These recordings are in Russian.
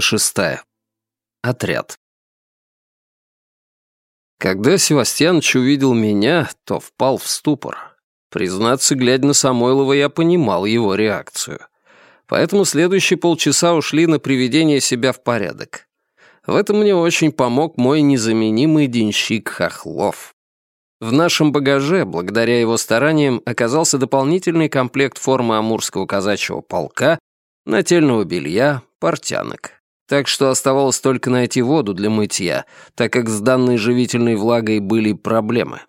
Шестая. Отряд. Когда Севастьяныч увидел меня, то впал в ступор. Признаться, глядя на Самойлова, я понимал его реакцию. Поэтому следующие полчаса ушли на приведение себя в порядок. В этом мне очень помог мой незаменимый денщик Хохлов. В нашем багаже, благодаря его стараниям, оказался дополнительный комплект формы Амурского казачьего полка, нательного белья, портянок. Так что оставалось только найти воду для мытья, так как с данной живительной влагой были проблемы.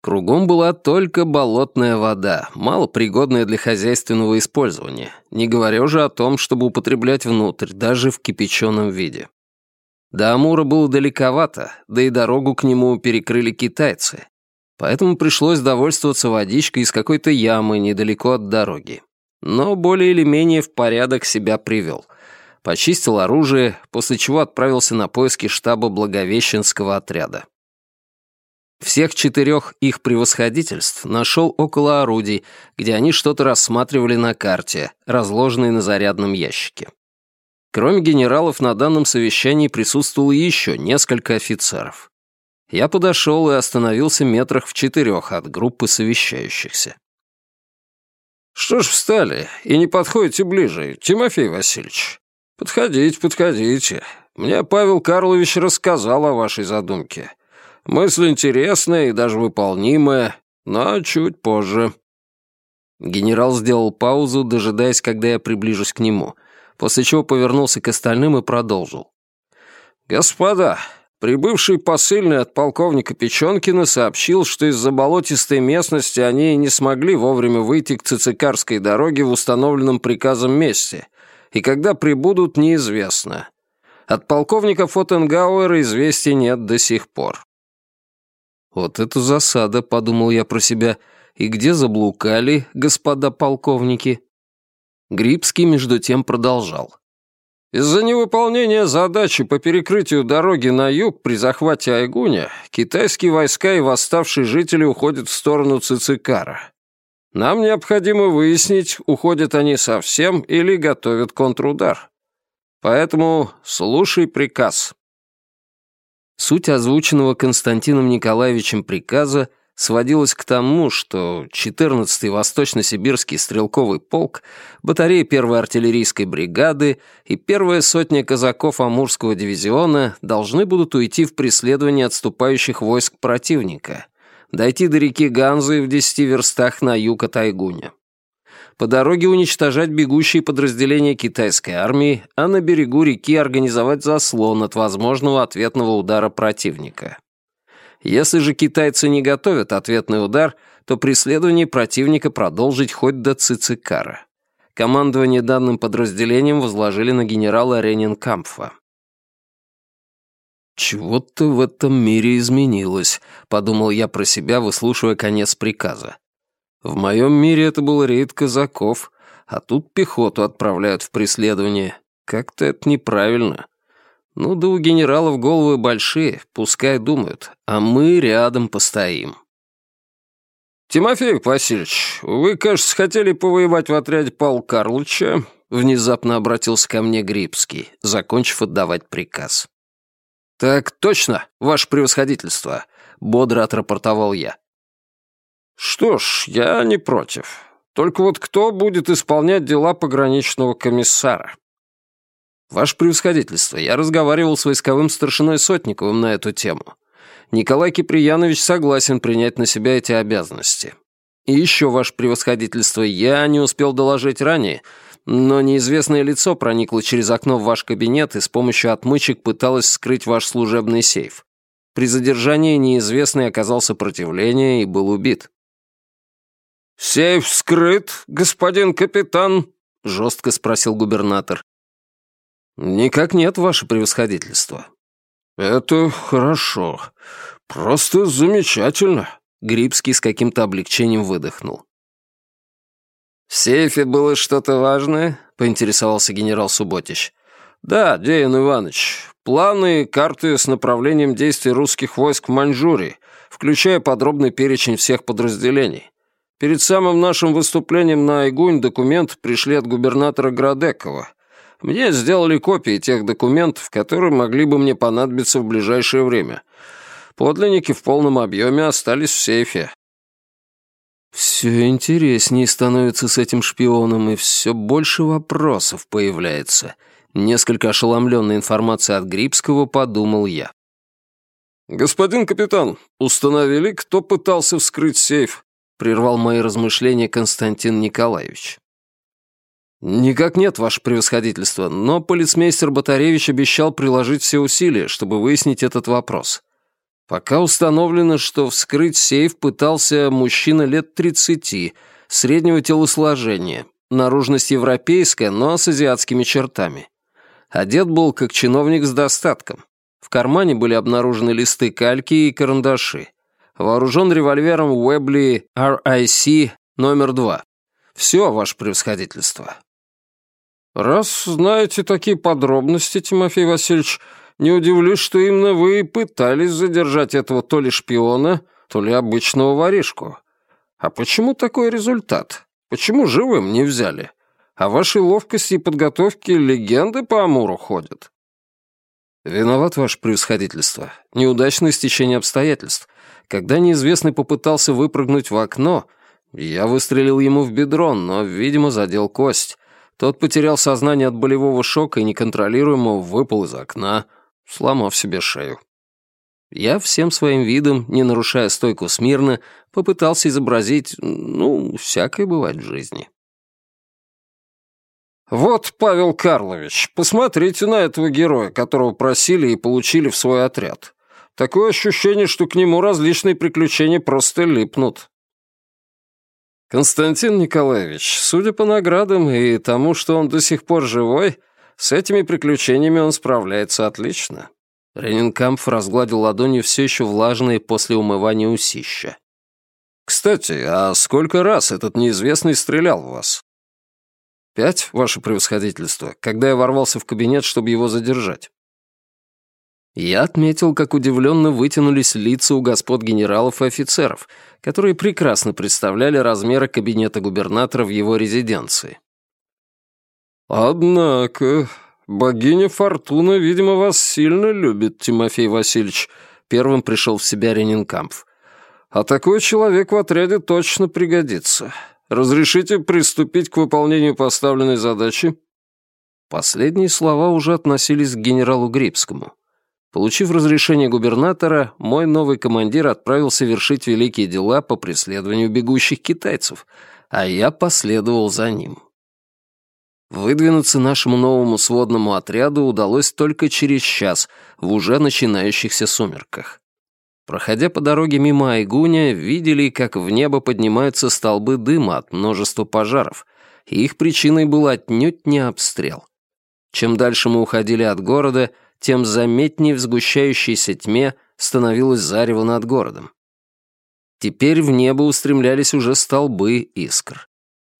Кругом была только болотная вода, мало пригодная для хозяйственного использования, не говоря уже о том, чтобы употреблять внутрь, даже в кипяченом виде. До Амура было далековато, да и дорогу к нему перекрыли китайцы. Поэтому пришлось довольствоваться водичкой из какой-то ямы недалеко от дороги. Но более или менее в порядок себя привел. Почистил оружие, после чего отправился на поиски штаба Благовещенского отряда. Всех четырех их превосходительств нашел около орудий, где они что-то рассматривали на карте, разложенной на зарядном ящике. Кроме генералов, на данном совещании присутствовало еще несколько офицеров. Я подошел и остановился метрах в четырех от группы совещающихся. «Что ж встали и не подходите ближе, Тимофей Васильевич? Подходите, подходите. Мне Павел Карлович рассказал о вашей задумке. Мысль интересная и даже выполнимая, но чуть позже». Генерал сделал паузу, дожидаясь, когда я приближусь к нему, после чего повернулся к остальным и продолжил. «Господа, прибывший посыльный от полковника Печенкина сообщил, что из-за болотистой местности они не смогли вовремя выйти к Цицикарской дороге в установленном приказом месте, и когда прибудут, неизвестно. От полковника Фотенгауэра известий нет до сих пор. «Вот это засада», — подумал я про себя. «И где заблукали, господа полковники?» Грибский, между тем, продолжал. Из-за невыполнения задачи по перекрытию дороги на юг при захвате Айгуня китайские войска и восставшие жители уходят в сторону Цицикара. Нам необходимо выяснить, уходят они совсем или готовят контрудар. Поэтому слушай приказ. Суть озвученного Константином Николаевичем приказа сводилась к тому, что 14-й Восточно-Сибирский стрелковый полк, батарея 1-й артиллерийской бригады и первая сотня казаков Амурского дивизиона должны будут уйти в преследование отступающих войск противника, дойти до реки Ганзы в 10 верстах на юг от Айгуня по дороге уничтожать бегущие подразделения китайской армии, а на берегу реки организовать заслон от возможного ответного удара противника. Если же китайцы не готовят ответный удар, то преследование противника продолжить хоть до Цицикара. Командование данным подразделением возложили на генерала Ренинкампфа. «Чего-то в этом мире изменилось», — подумал я про себя, выслушивая конец приказа. В моем мире это был рейд казаков, а тут пехоту отправляют в преследование. Как-то это неправильно. Ну да у генералов головы большие, пускай думают, а мы рядом постоим. «Тимофей Васильевич, вы, кажется, хотели повоевать в отряде Павла Карловича?» Внезапно обратился ко мне Грибский, закончив отдавать приказ. «Так точно, ваше превосходительство», — бодро отрапортовал я. «Что ж, я не против. Только вот кто будет исполнять дела пограничного комиссара?» «Ваше превосходительство, я разговаривал с войсковым старшиной Сотниковым на эту тему. Николай Киприянович согласен принять на себя эти обязанности. И еще, ваше превосходительство, я не успел доложить ранее, но неизвестное лицо проникло через окно в ваш кабинет и с помощью отмычек пыталось скрыть ваш служебный сейф. При задержании неизвестный оказал сопротивление и был убит. «Сейф вскрыт, господин капитан?» — жестко спросил губернатор. «Никак нет, ваше превосходительство». «Это хорошо. Просто замечательно», — Грибский с каким-то облегчением выдохнул. «В сейфе было что-то важное?» — поинтересовался генерал Субботич. «Да, Деян Иванович. Планы и карты с направлением действий русских войск в Маньчжурии, включая подробный перечень всех подразделений. Перед самым нашим выступлением на Айгунь документ пришли от губернатора Градекова. Мне сделали копии тех документов, которые могли бы мне понадобиться в ближайшее время. Подлинники в полном объеме остались в сейфе. Все интереснее становится с этим шпионом, и все больше вопросов появляется. Несколько ошеломленной информацией от Грибского подумал я. «Господин капитан, установили, кто пытался вскрыть сейф?» прервал мои размышления Константин Николаевич. «Никак нет, ваше превосходительство, но полицмейстер Батаревич обещал приложить все усилия, чтобы выяснить этот вопрос. Пока установлено, что вскрыть сейф пытался мужчина лет 30, среднего телосложения, наружность европейская, но с азиатскими чертами. Одет был как чиновник с достатком. В кармане были обнаружены листы кальки и карандаши. Вооружен револьвером Уэбли RIC номер 2. Все, ваше превосходительство. Раз знаете такие подробности, Тимофей Васильевич, не удивлюсь, что именно вы пытались задержать этого то ли шпиона, то ли обычного воришку. А почему такой результат? Почему живым не взяли? О вашей ловкости и подготовке легенды по Амуру ходят. Виноват ваше превосходительство. Неудачное стечение обстоятельств. Когда неизвестный попытался выпрыгнуть в окно, я выстрелил ему в бедро, но, видимо, задел кость. Тот потерял сознание от болевого шока и неконтролируемо выпал из окна, сломав себе шею. Я всем своим видом, не нарушая стойку смирно, попытался изобразить, ну, всякое бывает в жизни. «Вот, Павел Карлович, посмотрите на этого героя, которого просили и получили в свой отряд. Такое ощущение, что к нему различные приключения просто липнут. Константин Николаевич, судя по наградам и тому, что он до сих пор живой, с этими приключениями он справляется отлично. Ренинкампф разгладил ладонью все еще влажные после умывания усища. «Кстати, а сколько раз этот неизвестный стрелял в вас?» «Пять, ваше превосходительство, когда я ворвался в кабинет, чтобы его задержать». Я отметил, как удивленно вытянулись лица у господ генералов и офицеров, которые прекрасно представляли размеры кабинета губернатора в его резиденции. «Однако, богиня Фортуна, видимо, вас сильно любит, Тимофей Васильевич», первым пришел в себя Ренинкампф. «А такой человек в отряде точно пригодится. Разрешите приступить к выполнению поставленной задачи?» Последние слова уже относились к генералу Грибскому. Получив разрешение губернатора, мой новый командир отправился вершить великие дела по преследованию бегущих китайцев, а я последовал за ним. Выдвинуться нашему новому сводному отряду удалось только через час в уже начинающихся сумерках. Проходя по дороге мимо Айгуня, видели, как в небо поднимаются столбы дыма от множества пожаров, и их причиной был отнюдь не обстрел. Чем дальше мы уходили от города — тем заметнее в сгущающейся тьме становилось зарево над городом. Теперь в небо устремлялись уже столбы искр.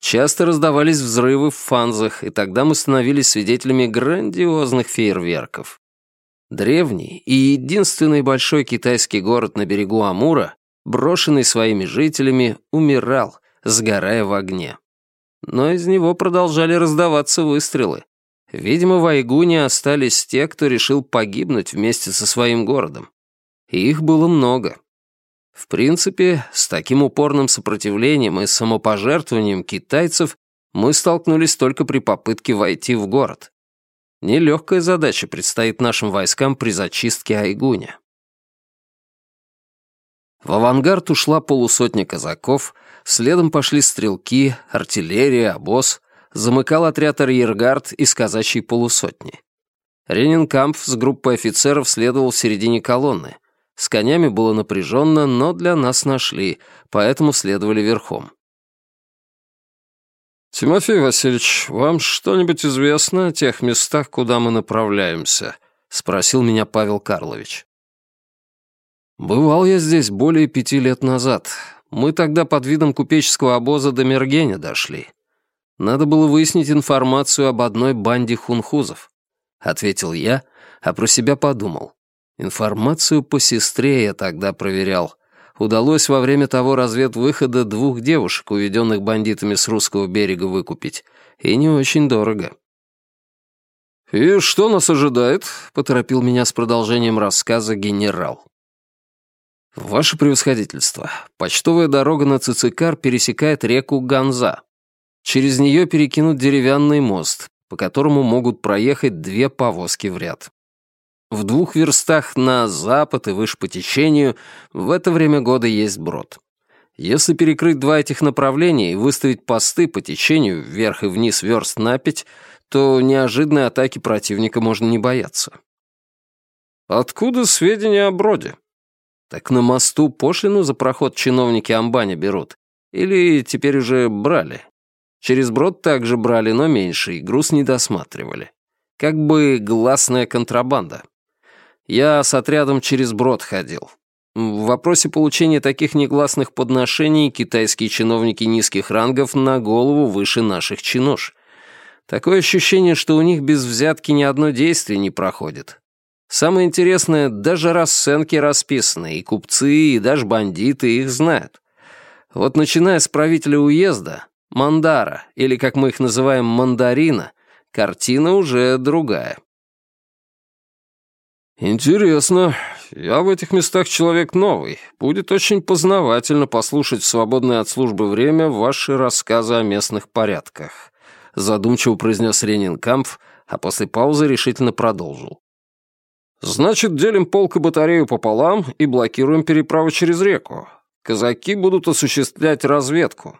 Часто раздавались взрывы в фанзах, и тогда мы становились свидетелями грандиозных фейерверков. Древний и единственный большой китайский город на берегу Амура, брошенный своими жителями, умирал, сгорая в огне. Но из него продолжали раздаваться выстрелы, Видимо, в Айгуне остались те, кто решил погибнуть вместе со своим городом. И их было много. В принципе, с таким упорным сопротивлением и самопожертвованием китайцев мы столкнулись только при попытке войти в город. Нелегкая задача предстоит нашим войскам при зачистке Айгуня. В авангард ушла полусотня казаков, следом пошли стрелки, артиллерия, обоз — замыкал отряд арьергард из казачьей полусотни. Ренинкампф с группой офицеров следовал в середине колонны. С конями было напряженно, но для нас нашли, поэтому следовали верхом. «Тимофей Васильевич, вам что-нибудь известно о тех местах, куда мы направляемся?» — спросил меня Павел Карлович. «Бывал я здесь более пяти лет назад. Мы тогда под видом купеческого обоза до Мергеня дошли. Надо было выяснить информацию об одной банде хунхузов. Ответил я, а про себя подумал. Информацию по сестре я тогда проверял. Удалось во время того разведвыхода двух девушек, уведенных бандитами с русского берега, выкупить. И не очень дорого. «И что нас ожидает?» — поторопил меня с продолжением рассказа генерал. «Ваше превосходительство, почтовая дорога на Цицикар пересекает реку Ганза. Через нее перекинут деревянный мост, по которому могут проехать две повозки в ряд. В двух верстах на запад и выше по течению в это время года есть брод. Если перекрыть два этих направления и выставить посты по течению вверх и вниз верст на пять, то неожиданной атаки противника можно не бояться. Откуда сведения о броде? Так на мосту пошлину за проход чиновники Амбаня берут. Или теперь уже брали. Через брод также брали, но меньше, и груз не досматривали. Как бы гласная контрабанда. Я с отрядом через брод ходил. В вопросе получения таких негласных подношений китайские чиновники низких рангов на голову выше наших чинош. Такое ощущение, что у них без взятки ни одно действие не проходит. Самое интересное, даже расценки расписаны, и купцы, и даже бандиты их знают. Вот начиная с правителя уезда, Мандара, или, как мы их называем, Мандарина, картина уже другая. «Интересно. Я в этих местах человек новый. Будет очень познавательно послушать в свободное от службы время ваши рассказы о местных порядках задумчиво произнес Ренинкампф, а после паузы решительно продолжил. «Значит, делим полк и батарею пополам и блокируем переправу через реку. Казаки будут осуществлять разведку».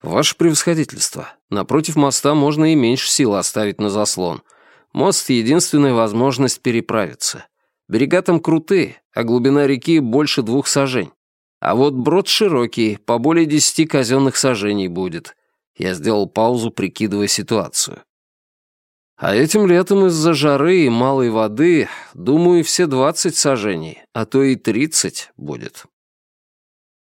«Ваше превосходительство, напротив моста можно и меньше сил оставить на заслон. Мост — единственная возможность переправиться. Берега там крутые, а глубина реки больше двух сажень. А вот брод широкий, по более десяти казенных сажений будет. Я сделал паузу, прикидывая ситуацию. А этим летом из-за жары и малой воды, думаю, все двадцать сажений, а то и тридцать будет.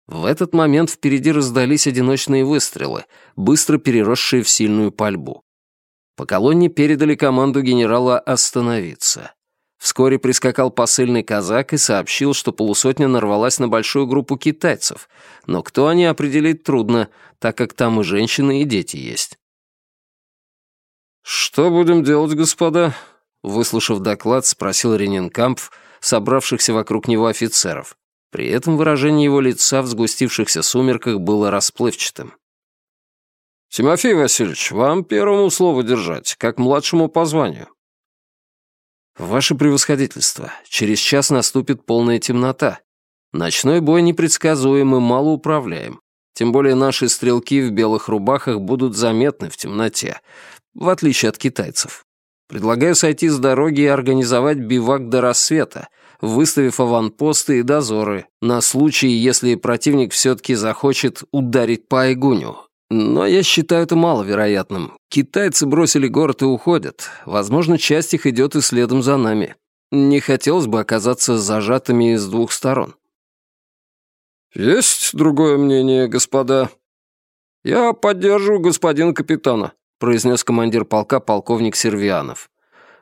В этот момент впереди раздались одиночные выстрелы, быстро переросшие в сильную пальбу. По колонне передали команду генерала остановиться. Вскоре прискакал посыльный казак и сообщил, что полусотня нарвалась на большую группу китайцев, но кто они определить трудно, так как там и женщины, и дети есть. «Что будем делать, господа?» Выслушав доклад, спросил Ренинкампф, собравшихся вокруг него офицеров. При этом выражение его лица в сгустившихся сумерках было расплывчатым. «Тимофей Васильевич, вам первому слово держать, как младшему по званию. «Ваше превосходительство, через час наступит полная темнота. Ночной бой непредсказуем и малоуправляем. Тем более наши стрелки в белых рубахах будут заметны в темноте, в отличие от китайцев. Предлагаю сойти с дороги и организовать бивак до рассвета, выставив аванпосты и дозоры, на случай, если противник все-таки захочет ударить по Айгуню, но я считаю это маловероятным. Китайцы бросили город и уходят. Возможно, часть их идет и следом за нами. Не хотелось бы оказаться зажатыми с двух сторон. «Есть другое мнение, господа?» «Я поддерживаю господина капитана», — произнес командир полка полковник Сервианов.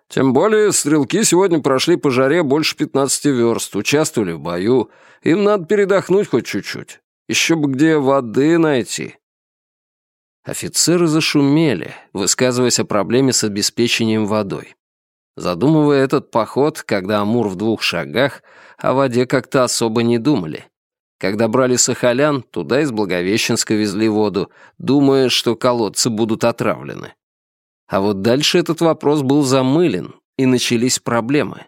«Тем более стрелки сегодня прошли по жаре больше пятнадцати верст, участвовали в бою. Им надо передохнуть хоть чуть-чуть. Еще бы где воды найти». Офицеры зашумели, высказываясь о проблеме с обеспечением водой. Задумывая этот поход, когда Амур в двух шагах, о воде как-то особо не думали. Когда брали Сахалян, туда из Благовещенска везли воду, думая, что колодцы будут отравлены. А вот дальше этот вопрос был замылен, и начались проблемы.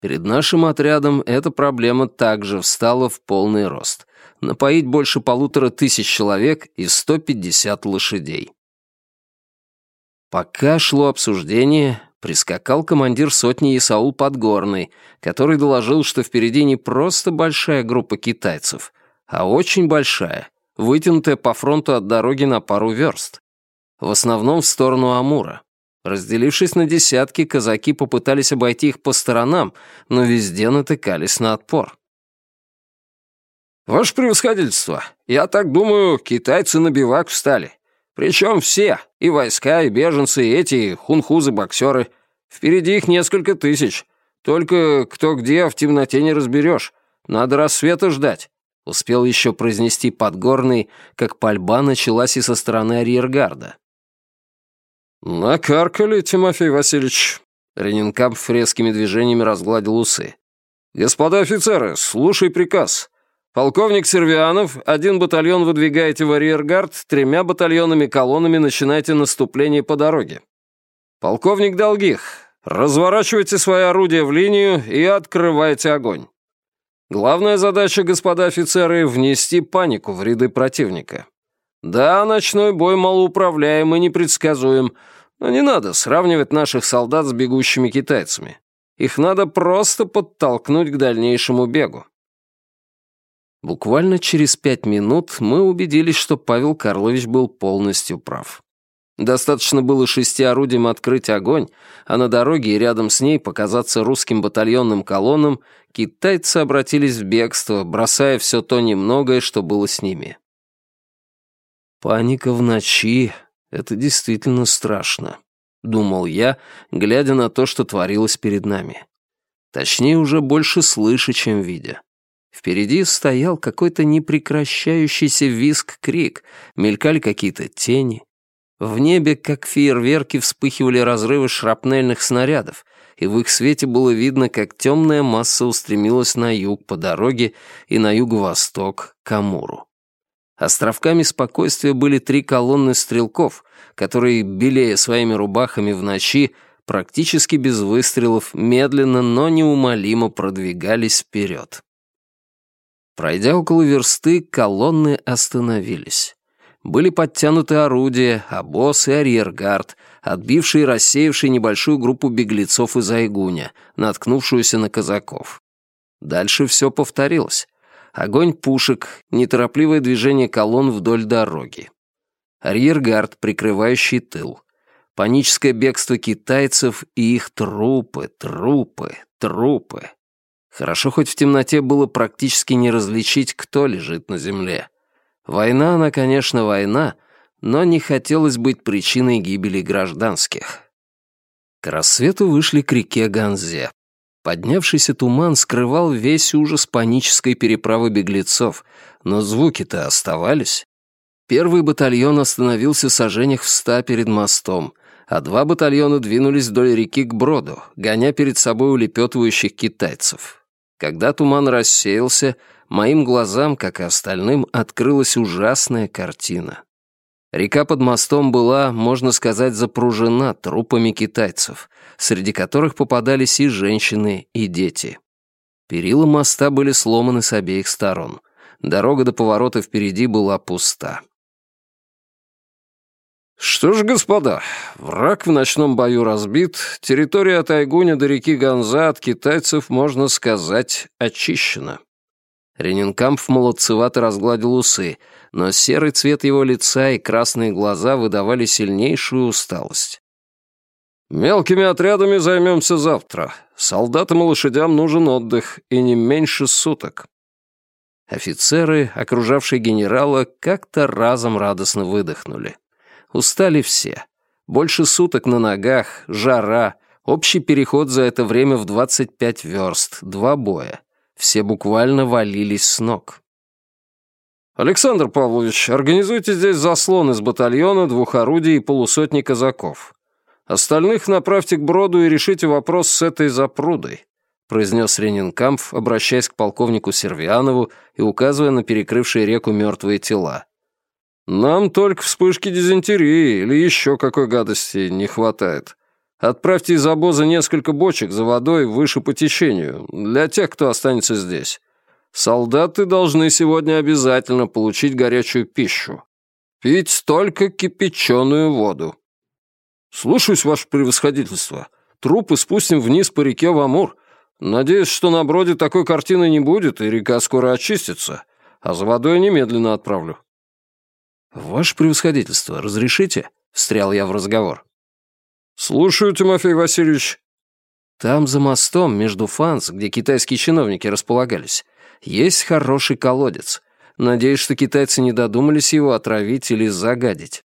Перед нашим отрядом эта проблема также встала в полный рост напоить больше полутора тысяч человек и 150 лошадей. Пока шло обсуждение, прискакал командир сотни Исаул Подгорный, который доложил, что впереди не просто большая группа китайцев, а очень большая, вытянутая по фронту от дороги на пару верст. В основном в сторону Амура. Разделившись на десятки, казаки попытались обойти их по сторонам, но везде натыкались на отпор. «Ваше превосходительство, я так думаю, китайцы на бивак встали. Причем все, и войска, и беженцы, и эти хунхузы-боксеры. Впереди их несколько тысяч. Только кто где в темноте не разберешь. Надо рассвета ждать». Успел еще произнести Подгорный, как пальба началась и со стороны арьергарда. «Накаркали, Тимофей Васильевич». Ренинкамп фрескими движениями разгладил усы. «Господа офицеры, слушай приказ. Полковник Сервианов, один батальон выдвигаете в арьергард, тремя батальонами колоннами начинайте наступление по дороге. Полковник Долгих, разворачивайте свои орудия в линию и открывайте огонь. Главная задача, господа офицеры, внести панику в ряды противника. Да, ночной бой малоуправляем и непредсказуем, но не надо сравнивать наших солдат с бегущими китайцами. Их надо просто подтолкнуть к дальнейшему бегу. Буквально через пять минут мы убедились, что Павел Карлович был полностью прав. Достаточно было шести орудиям открыть огонь, а на дороге и рядом с ней показаться русским батальонным колоннам, китайцы обратились в бегство, бросая все то немногое, что было с ними. «Паника в ночи — это действительно страшно», — думал я, глядя на то, что творилось перед нами. Точнее, уже больше слыша, чем видя. Впереди стоял какой-то непрекращающийся визг-крик, мелькали какие-то тени. В небе, как фейерверки, вспыхивали разрывы шрапнельных снарядов, и в их свете было видно, как темная масса устремилась на юг по дороге и на юго-восток к Амуру. Островками спокойствия были три колонны стрелков, которые, белея своими рубахами в ночи, практически без выстрелов, медленно, но неумолимо продвигались вперед. Пройдя около версты, колонны остановились. Были подтянуты орудия, обоз и арьергард, отбившие и рассеявшие небольшую группу беглецов из Айгуня, наткнувшуюся на казаков. Дальше все повторилось. Огонь пушек, неторопливое движение колонн вдоль дороги. Арьергард, прикрывающий тыл. Паническое бегство китайцев и их трупы, трупы, трупы. Хорошо, хоть в темноте было практически не различить, кто лежит на земле. Война, она, конечно, война, но не хотелось быть причиной гибели гражданских. К рассвету вышли к реке Ганзе. Поднявшийся туман скрывал весь ужас панической переправы беглецов, но звуки-то оставались. Первый батальон остановился в сажениях в ста перед мостом, а два батальона двинулись вдоль реки к броду, гоня перед собой улепетывающих китайцев. Когда туман рассеялся, моим глазам, как и остальным, открылась ужасная картина. Река под мостом была, можно сказать, запружена трупами китайцев, среди которых попадались и женщины, и дети. Перила моста были сломаны с обеих сторон. Дорога до поворота впереди была пуста. Что ж, господа, враг в ночном бою разбит, территория от Айгуня до реки Ганза от китайцев, можно сказать, очищена. Ренинкамп молодцевато разгладил усы, но серый цвет его лица и красные глаза выдавали сильнейшую усталость. «Мелкими отрядами займемся завтра. Солдатам и лошадям нужен отдых, и не меньше суток». Офицеры, окружавшие генерала, как-то разом радостно выдохнули. Устали все. Больше суток на ногах, жара, общий переход за это время в 25 верст, два боя. Все буквально валились с ног. «Александр Павлович, организуйте здесь заслон из батальона, двух орудий и полусотни казаков. Остальных направьте к броду и решите вопрос с этой запрудой», произнес Ренинкампф, обращаясь к полковнику Сервианову и указывая на перекрывшие реку мертвые тела. Нам только вспышки дизентерии или еще какой гадости не хватает. Отправьте из обоза несколько бочек за водой выше по течению, для тех, кто останется здесь. Солдаты должны сегодня обязательно получить горячую пищу. Пить только кипяченую воду. Слушаюсь, ваше превосходительство. Трупы спустим вниз по реке в Амур. Надеюсь, что на броде такой картины не будет, и река скоро очистится. А за водой немедленно отправлю. «Ваше превосходительство, разрешите?» — встрял я в разговор. «Слушаю, Тимофей Васильевич». «Там за мостом, между Фанс, где китайские чиновники располагались, есть хороший колодец. Надеюсь, что китайцы не додумались его отравить или загадить».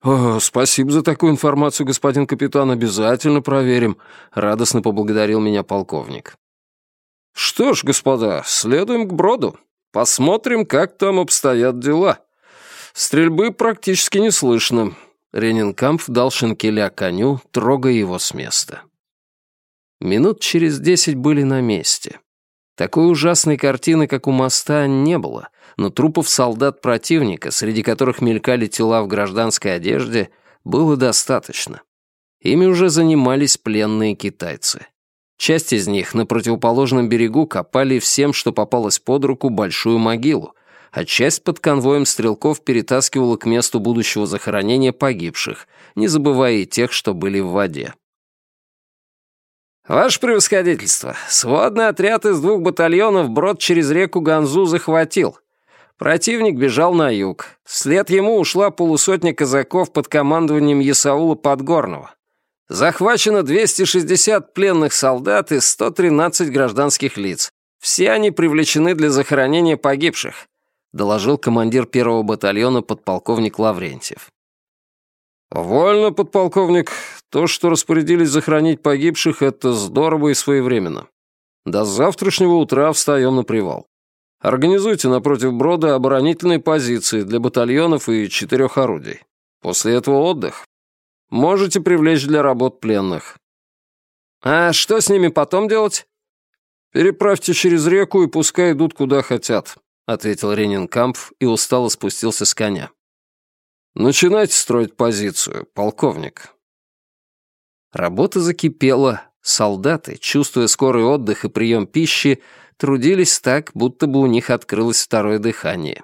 «О, спасибо за такую информацию, господин капитан, обязательно проверим», — радостно поблагодарил меня полковник. «Что ж, господа, следуем к броду. Посмотрим, как там обстоят дела». Стрельбы практически не слышно. Ренинкампф дал шинкеля коню, трогая его с места. Минут через десять были на месте. Такой ужасной картины, как у моста, не было, но трупов солдат противника, среди которых мелькали тела в гражданской одежде, было достаточно. Ими уже занимались пленные китайцы. Часть из них на противоположном берегу копали всем, что попалось под руку, большую могилу, а часть под конвоем стрелков перетаскивала к месту будущего захоронения погибших, не забывая и тех, что были в воде. «Ваше превосходительство, сводный отряд из двух батальонов брод через реку Ганзу захватил. Противник бежал на юг. Вслед ему ушла полусотня казаков под командованием Ясаула Подгорного. Захвачено 260 пленных солдат и 113 гражданских лиц. Все они привлечены для захоронения погибших», доложил командир первого батальона подполковник Лаврентьев. «Вольно, подполковник. То, что распорядились захоронить погибших, это здорово и своевременно. До завтрашнего утра встаем на привал. Организуйте напротив брода оборонительные позиции для батальонов и четырех орудий. После этого отдых. Можете привлечь для работ пленных. А что с ними потом делать? Переправьте через реку и пускай идут куда хотят, ответил Ренинкампф и устало спустился с коня. «Начинайте строить позицию, полковник». Работа закипела. Солдаты, чувствуя скорый отдых и прием пищи, трудились так, будто бы у них открылось второе дыхание.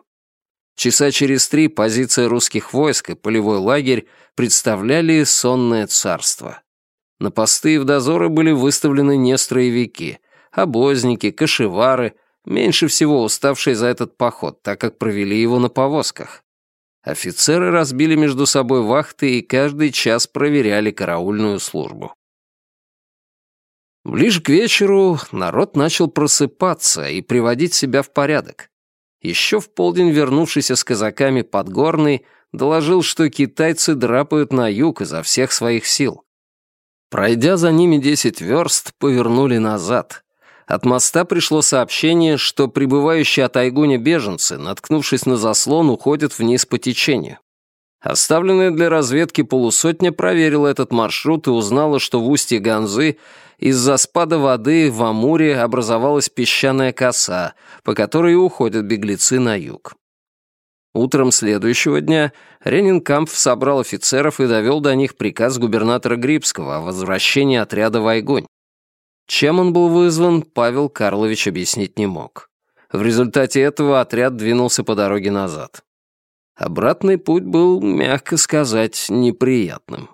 Часа через три позиция русских войск и полевой лагерь представляли сонное царство. На посты и в дозоры были выставлены не строевики, обозники, кошевары, меньше всего уставшие за этот поход, так как провели его на повозках. Офицеры разбили между собой вахты и каждый час проверяли караульную службу. Ближе к вечеру народ начал просыпаться и приводить себя в порядок. Еще в полдень вернувшийся с казаками Подгорный доложил, что китайцы драпают на юг изо всех своих сил. Пройдя за ними десять верст, повернули назад. От моста пришло сообщение, что прибывающие от Айгуня беженцы, наткнувшись на заслон, уходят вниз по течению. Оставленная для разведки полусотня проверила этот маршрут и узнала, что в устье Ганзы из-за спада воды в Амуре образовалась песчаная коса, по которой уходят беглецы на юг. Утром следующего дня Ренинкампф собрал офицеров и довел до них приказ губернатора Грибского о возвращении отряда в Айгунь. Чем он был вызван, Павел Карлович объяснить не мог. В результате этого отряд двинулся по дороге назад. Обратный путь был, мягко сказать, неприятным.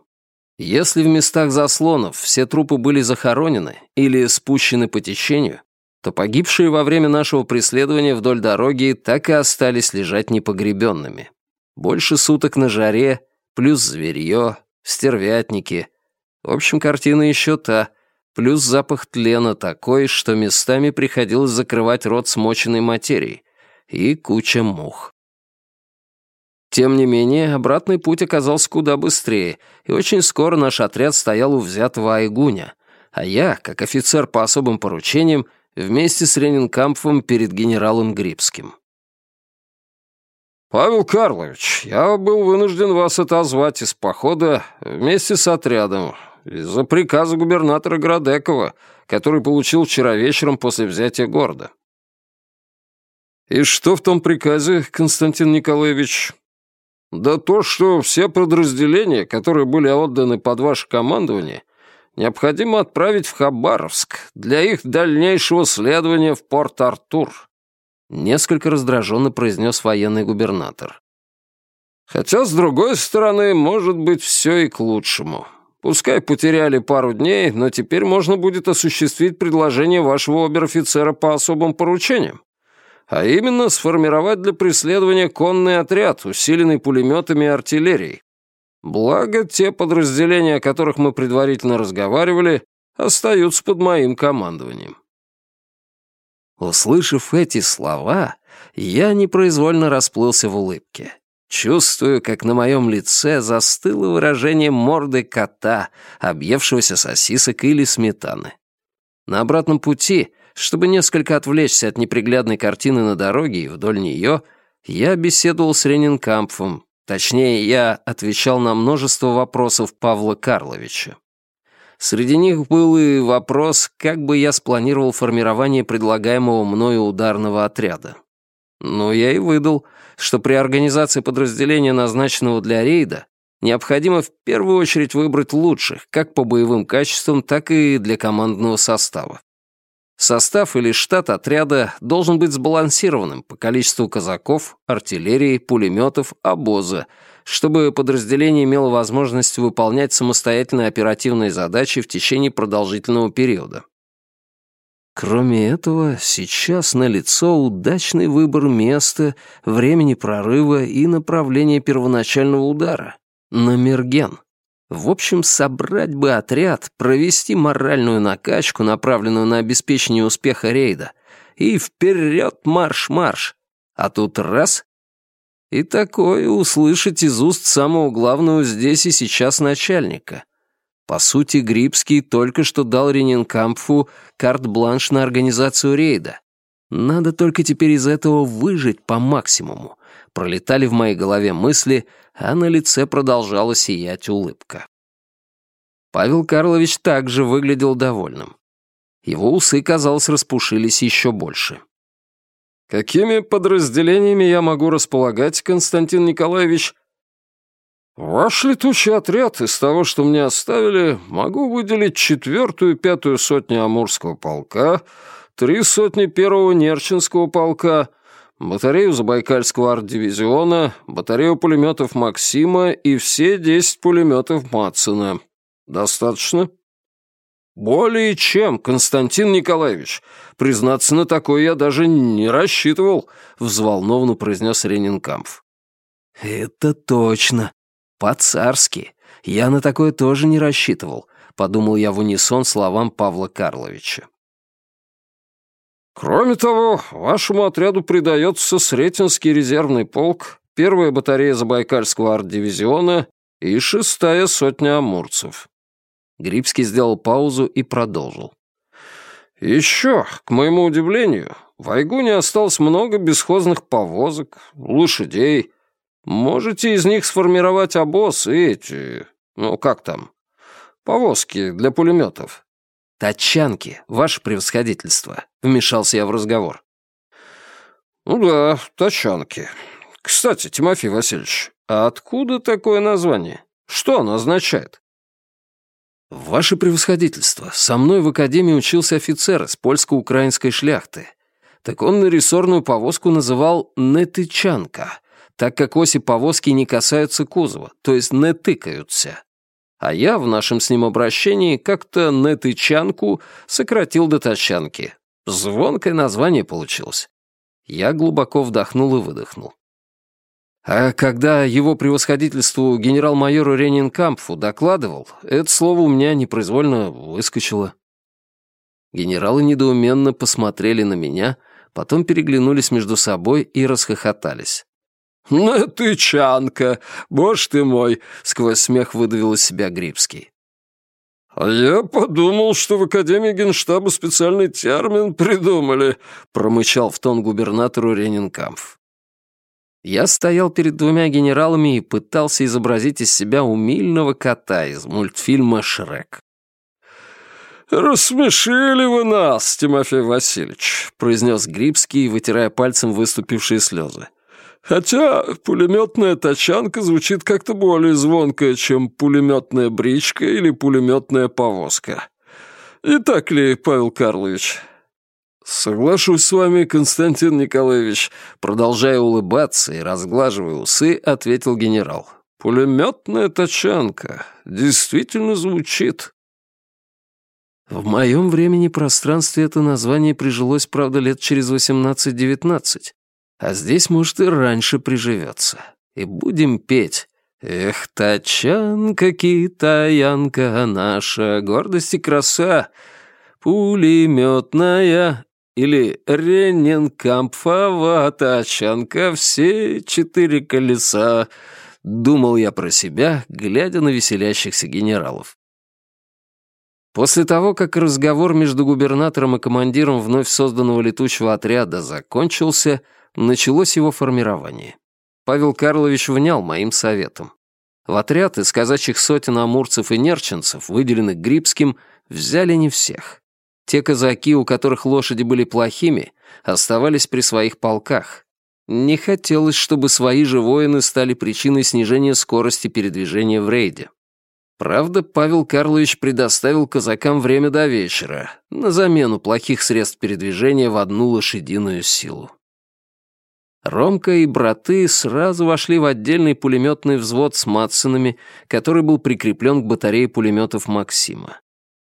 Если в местах заслонов все трупы были захоронены или спущены по течению, то погибшие во время нашего преследования вдоль дороги так и остались лежать непогребенными. Больше суток на жаре, плюс зверье, стервятники. В общем, картина еще та — плюс запах тлена такой, что местами приходилось закрывать рот смоченной материей, и куча мух. Тем не менее, обратный путь оказался куда быстрее, и очень скоро наш отряд стоял у взятого Айгуня, а я, как офицер по особым поручениям, вместе с Ренинкампфом перед генералом Грибским. «Павел Карлович, я был вынужден вас отозвать из похода вместе с отрядом, из-за приказа губернатора Градекова, который получил вчера вечером после взятия города. И что в том приказе, Константин Николаевич? Да то, что все подразделения, которые были отданы под ваше командование, необходимо отправить в Хабаровск для их дальнейшего следования в Порт-Артур. Несколько раздраженно произнес военный губернатор. Хотя, с другой стороны, может быть, все и к лучшему. Пускай потеряли пару дней, но теперь можно будет осуществить предложение вашего обер-офицера по особым поручениям. А именно сформировать для преследования конный отряд, усиленный пулеметами и артиллерией. Благо, те подразделения, о которых мы предварительно разговаривали, остаются под моим командованием. Услышав эти слова, я непроизвольно расплылся в улыбке. Чувствую, как на моем лице застыло выражение морды кота, объевшегося сосисок или сметаны. На обратном пути, чтобы несколько отвлечься от неприглядной картины на дороге и вдоль нее, я беседовал с Ренинкампфом, Точнее, я отвечал на множество вопросов Павла Карловича. Среди них был и вопрос, как бы я спланировал формирование предлагаемого мною ударного отряда. Ну, я и выдал, что при организации подразделения, назначенного для рейда, необходимо в первую очередь выбрать лучших, как по боевым качествам, так и для командного состава. Состав или штат отряда должен быть сбалансированным по количеству казаков, артиллерии, пулеметов, обоза, чтобы подразделение имело возможность выполнять самостоятельные оперативные задачи в течение продолжительного периода. Кроме этого, сейчас налицо удачный выбор места, времени прорыва и направления первоначального удара — на Мерген. В общем, собрать бы отряд, провести моральную накачку, направленную на обеспечение успеха рейда, и вперед марш-марш. А тут раз — и такое услышать из уст самого главного здесь и сейчас начальника. По сути, Грибский только что дал Ренинкампфу карт-бланш на организацию рейда. Надо только теперь из этого выжить по максимуму. Пролетали в моей голове мысли — а на лице продолжала сиять улыбка. Павел Карлович также выглядел довольным. Его усы, казалось, распушились еще больше. «Какими подразделениями я могу располагать, Константин Николаевич?» «Ваш летучий отряд из того, что мне оставили, могу выделить четвертую и пятую сотни Амурского полка, три сотни первого Нерчинского полка, батарею Забайкальского арт-дивизиона, батарею пулеметов Максима и все десять пулеметов Матсена. Достаточно? Более чем, Константин Николаевич. Признаться, на такое я даже не рассчитывал, взволнованно произнес Ренинкампф. Это точно. По-царски. Я на такое тоже не рассчитывал, подумал я в унисон словам Павла Карловича. Кроме того, вашему отряду придается Сретенский резервный полк, первая батарея Забайкальского арт-дивизиона и шестая сотня амурцев. Грибский сделал паузу и продолжил. Еще, к моему удивлению, в Айгуне осталось много бесхозных повозок, лошадей. Можете из них сформировать обоз и эти... Ну, как там? Повозки для пулеметов. «Тачанки, ваше превосходительство», — вмешался я в разговор. «Ну да, тачанки. Кстати, Тимофей Васильевич, а откуда такое название? Что оно означает?» «Ваше превосходительство, со мной в академии учился офицер из польско-украинской шляхты. Так он на рессорную повозку называл «нетычанка», так как оси повозки не касаются кузова, то есть не тыкаются а я в нашем с ним обращении как-то нетычанку сократил до тачанки. Звонкое название получилось. Я глубоко вдохнул и выдохнул. А когда его превосходительству генерал-майору Ренинкампфу докладывал, это слово у меня непроизвольно выскочило. Генералы недоуменно посмотрели на меня, потом переглянулись между собой и расхохотались. «Ну ты чанка, боже ты мой!» — сквозь смех выдавил из себя Грибский. «А я подумал, что в Академии Генштаба специальный термин придумали», — промычал в тон губернатору Ренинкамф. Я стоял перед двумя генералами и пытался изобразить из себя умильного кота из мультфильма «Шрек». «Рассмешили вы нас, Тимофей Васильевич», — произнес Грибский, вытирая пальцем выступившие слезы. Хотя пулеметная тачанка звучит как-то более звонко, чем пулеметная бричка или пулеметная повозка. Не так ли, Павел Карлович? Соглашусь с вами, Константин Николаевич. Продолжая улыбаться и разглаживая усы, ответил генерал. Пулеметная тачанка действительно звучит. В моем времени пространстве это название прижилось, правда, лет через 18-19. А здесь, может, и раньше приживется. И будем петь. Эх, тачанка, китаянка наша, гордость и краса, пулеметная или Ренинкампфова тачанка, все четыре колеса. Думал я про себя, глядя на веселящихся генералов. После того, как разговор между губернатором и командиром вновь созданного летучего отряда закончился, началось его формирование. Павел Карлович внял моим советом. В отряд из казачьих сотен амурцев и нерчинцев, выделенных Грибским, взяли не всех. Те казаки, у которых лошади были плохими, оставались при своих полках. Не хотелось, чтобы свои же воины стали причиной снижения скорости передвижения в рейде. Правда, Павел Карлович предоставил казакам время до вечера, на замену плохих средств передвижения в одну лошадиную силу. Ромка и браты сразу вошли в отдельный пулеметный взвод с Матсонами, который был прикреплен к батарее пулеметов Максима.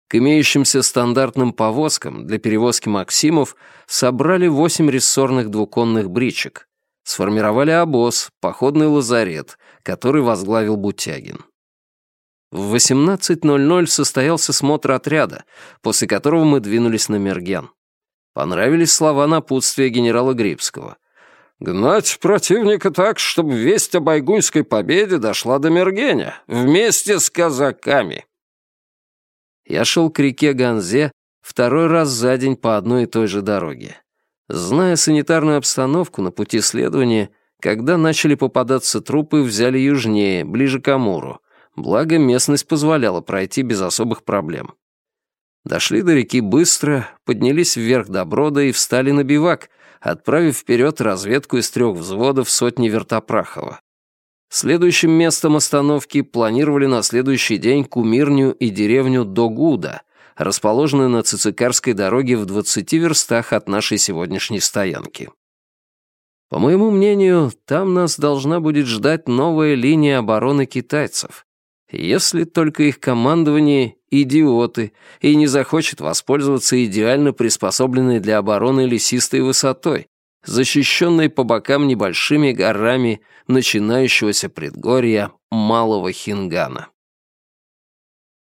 К имеющимся стандартным повозкам для перевозки Максимов собрали восемь рессорных двуконных бричек. Сформировали обоз, походный лазарет, который возглавил Бутягин. В 18.00 состоялся смотр отряда, после которого мы двинулись на Мерген. Понравились слова напутствия генерала Грибского. Гнать противника так, чтобы весть о Байгунской победе дошла до Мергеня, вместе с казаками. Я шел к реке Ганзе второй раз за день по одной и той же дороге. Зная санитарную обстановку на пути следования, когда начали попадаться трупы, взяли южнее, ближе к Амуру, благо местность позволяла пройти без особых проблем. Дошли до реки быстро, поднялись вверх до брода и встали на бивак, отправив вперед разведку из трех взводов сотни Вертопрахова. Следующим местом остановки планировали на следующий день кумирню и деревню Догуда, расположенную на Цицикарской дороге в 20 верстах от нашей сегодняшней стоянки. По моему мнению, там нас должна будет ждать новая линия обороны китайцев, если только их командование — идиоты и не захочет воспользоваться идеально приспособленной для обороны лесистой высотой, защищенной по бокам небольшими горами начинающегося предгорья Малого Хингана.